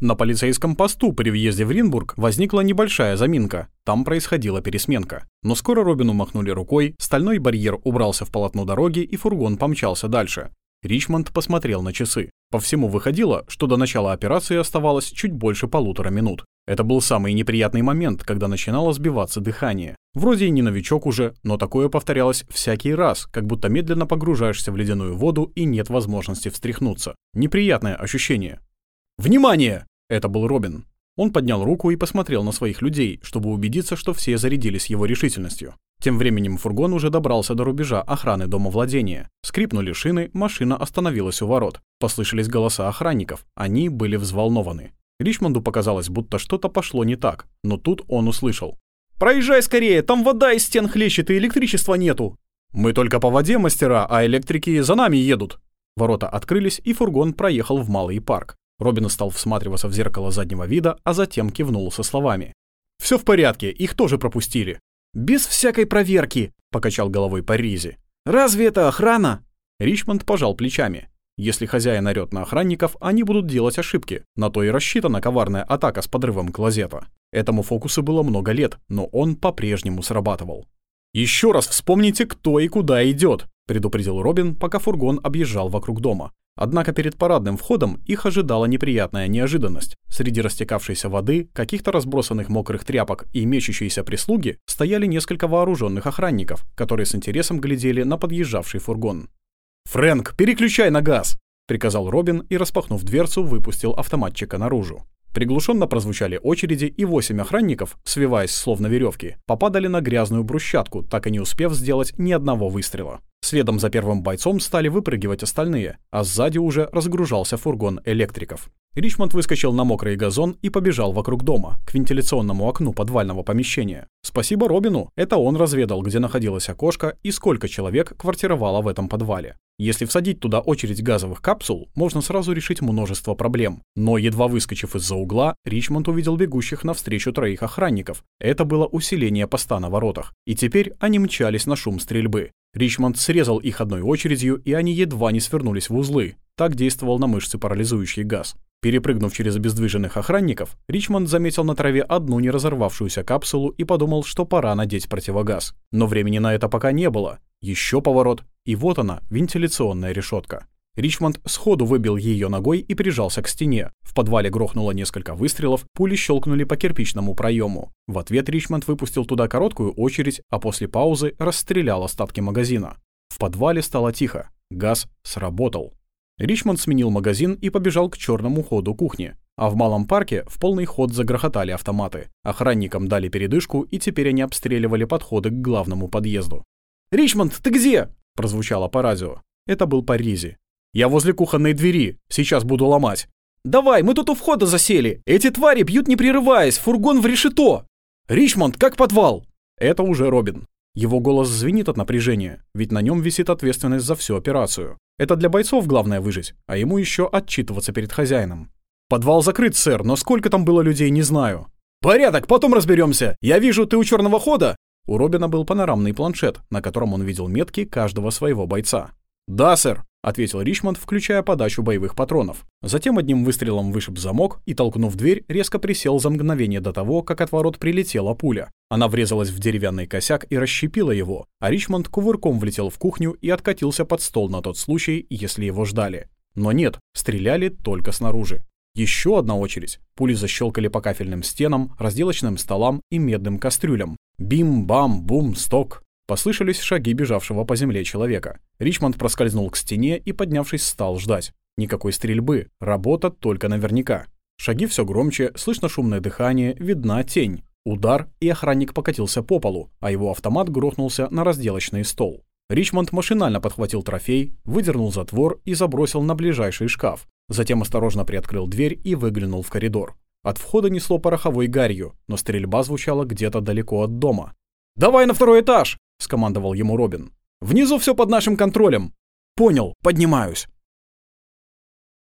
На полицейском посту при въезде в Ринбург возникла небольшая заминка. Там происходила пересменка. Но скоро Робину махнули рукой, стальной барьер убрался в полотно дороги, и фургон помчался дальше. Ричмонд посмотрел на часы. По всему выходило, что до начала операции оставалось чуть больше полутора минут. Это был самый неприятный момент, когда начинало сбиваться дыхание. Вроде и не новичок уже, но такое повторялось всякий раз, как будто медленно погружаешься в ледяную воду и нет возможности встряхнуться. Неприятное ощущение. «Внимание!» — это был Робин. Он поднял руку и посмотрел на своих людей, чтобы убедиться, что все зарядились его решительностью. Тем временем фургон уже добрался до рубежа охраны дома владения. Скрипнули шины, машина остановилась у ворот. Послышались голоса охранников. Они были взволнованы. Ричмонду показалось, будто что-то пошло не так, но тут он услышал. «Проезжай скорее, там вода из стен хлещет и электричества нету!» «Мы только по воде, мастера, а электрики за нами едут!» Ворота открылись, и фургон проехал в Малый парк. Робин стал всматриваться в зеркало заднего вида, а затем кивнул со словами. «Все в порядке, их тоже пропустили». «Без всякой проверки», — покачал головой Паризи. «Разве это охрана?» Ричмонд пожал плечами. Если хозяин орёт на охранников, они будут делать ошибки. На то и рассчитана коварная атака с подрывом клозета. Этому фокусу было много лет, но он по-прежнему срабатывал. «Еще раз вспомните, кто и куда идет», — предупредил Робин, пока фургон объезжал вокруг дома. Однако перед парадным входом их ожидала неприятная неожиданность. Среди растекавшейся воды, каких-то разбросанных мокрых тряпок и мечущейся прислуги стояли несколько вооруженных охранников, которые с интересом глядели на подъезжавший фургон. «Фрэнк, переключай на газ!» — приказал Робин и, распахнув дверцу, выпустил автоматчика наружу. Приглушенно прозвучали очереди, и восемь охранников, свиваясь словно веревки, попадали на грязную брусчатку, так и не успев сделать ни одного выстрела. Следом за первым бойцом стали выпрыгивать остальные, а сзади уже разгружался фургон электриков. Ричмонд выскочил на мокрый газон и побежал вокруг дома, к вентиляционному окну подвального помещения. Спасибо Робину, это он разведал, где находилось окошко и сколько человек квартировало в этом подвале. Если всадить туда очередь газовых капсул, можно сразу решить множество проблем. Но едва выскочив из-за угла, Ричмонд увидел бегущих навстречу троих охранников. Это было усиление поста на воротах. И теперь они мчались на шум стрельбы. Ричмонд срезал их одной очередью, и они едва не свернулись в узлы. Так действовал на мышцы парализующий газ. Перепрыгнув через обездвиженных охранников, Ричмонд заметил на траве одну не разорвавшуюся капсулу и подумал, что пора надеть противогаз. Но времени на это пока не было. Еще поворот, и вот она, вентиляционная решетка. Ричмонд сходу выбил ее ногой и прижался к стене. В подвале грохнуло несколько выстрелов, пули щелкнули по кирпичному проему. В ответ Ричмонд выпустил туда короткую очередь, а после паузы расстрелял остатки магазина. В подвале стало тихо. Газ сработал. Ричмонд сменил магазин и побежал к черному ходу кухни. А в малом парке в полный ход загрохотали автоматы. Охранникам дали передышку, и теперь они обстреливали подходы к главному подъезду. «Ричмонд, ты где?» – прозвучало по радио. Это был Паризи. Я возле кухонной двери. Сейчас буду ломать. Давай, мы тут у входа засели. Эти твари бьют не прерываясь. Фургон в решето. Ричмонд, как подвал? Это уже Робин. Его голос звенит от напряжения, ведь на нем висит ответственность за всю операцию. Это для бойцов главное выжить, а ему еще отчитываться перед хозяином. Подвал закрыт, сэр, но сколько там было людей, не знаю. Порядок, потом разберемся. Я вижу, ты у черного хода. У Робина был панорамный планшет, на котором он видел метки каждого своего бойца. Да, сэр. — ответил Ричмонд, включая подачу боевых патронов. Затем одним выстрелом вышиб замок и, толкнув дверь, резко присел за мгновение до того, как от ворот прилетела пуля. Она врезалась в деревянный косяк и расщепила его, а Ричмонд кувырком влетел в кухню и откатился под стол на тот случай, если его ждали. Но нет, стреляли только снаружи. Еще одна очередь. Пули защелкали по кафельным стенам, разделочным столам и медным кастрюлям. Бим-бам-бум-сток. Послышались шаги бежавшего по земле человека. Ричмонд проскользнул к стене и, поднявшись, стал ждать. Никакой стрельбы, работа только наверняка. Шаги все громче, слышно шумное дыхание, видна тень. Удар, и охранник покатился по полу, а его автомат грохнулся на разделочный стол. Ричмонд машинально подхватил трофей, выдернул затвор и забросил на ближайший шкаф. Затем осторожно приоткрыл дверь и выглянул в коридор. От входа несло пороховой гарью, но стрельба звучала где-то далеко от дома. «Давай на второй этаж!» — скомандовал ему Робин. «Внизу все под нашим контролем». «Понял, поднимаюсь».